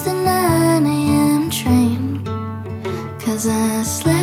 the 9 a.m. train, cause I slept.